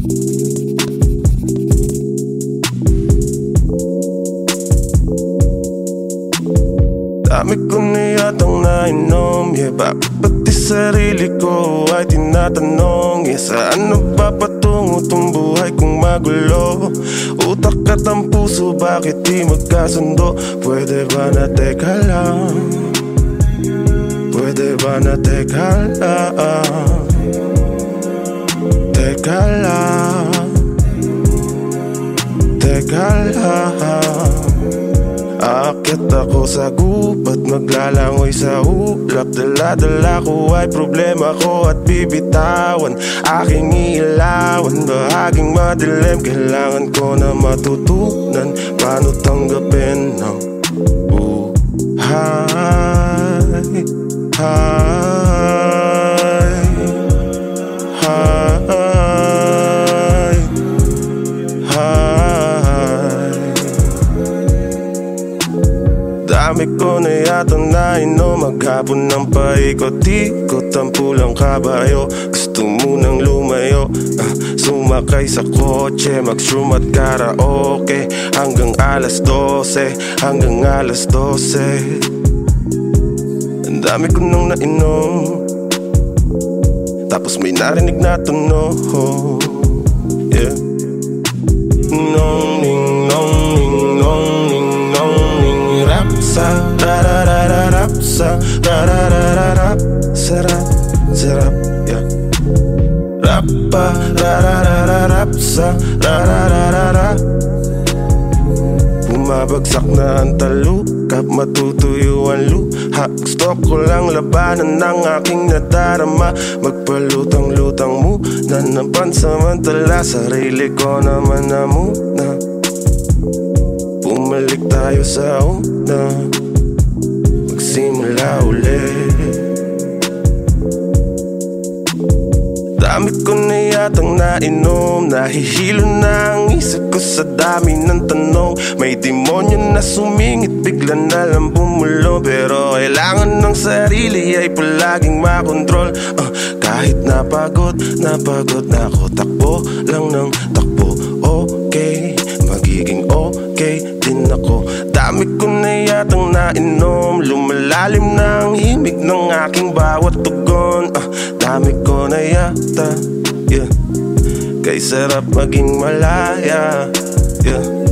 Dami ko na yatang nainom Yeah, bakit pati sarili ko ay tinatanong Yeah, saan nagpapatungo tong buhay kong magulo Utak at ang puso, bakit di magkasundo? Pwede ba na teka lang? Pwede ba na teka lang? Teka lang Aakyat ako sa gubat Maglalangoy sa ulap Dala-dala ko ay problema ko At bibitawan Aking iilawan. Bahaging madilim Kailangan ko na matutunan. Paano tanggapin Dami ko na yatang nainom. Maghapon ng paikot-ikot Ang pulang kabayo. Gusto mo nang lumayo ah, Sumakay sa kotse. Mag-shroom at karaoke Hanggang alas 12 Hanggang alas 12 Ang dami ko nang nainom. Tapos may narinig na tunog. Yeah. Nong sa ra ra ra ra rap sa rap sa rap yeah rap pa ra ra ra ra sa ra ra ra ra ra Bumabagsak na ang talukap Matutuyo ang luha Gusto ko lang labanan ng aking nadarama Magpalutang-lutang muna ng pansamantala Sarili ko naman na muna Bumalik tayo sa una Magsimula ulit Dami ko na yatang nainom Nahihilo na ang isip ko sa dami ng tanong. May demonyo na sumingit Bigla na lang bumulo. Pero kailangan ng sarili ay palaging makontrol. Uh, Kahit napagod, napagod na ako. Takbo lang ng takbo Okay, magiging okay din ako Dami ko na yatang nainom Lumalalim na ang himig ng aking bawat tugon uh, Dami ko na yata yeah. Kay sarap maging malaya yeah.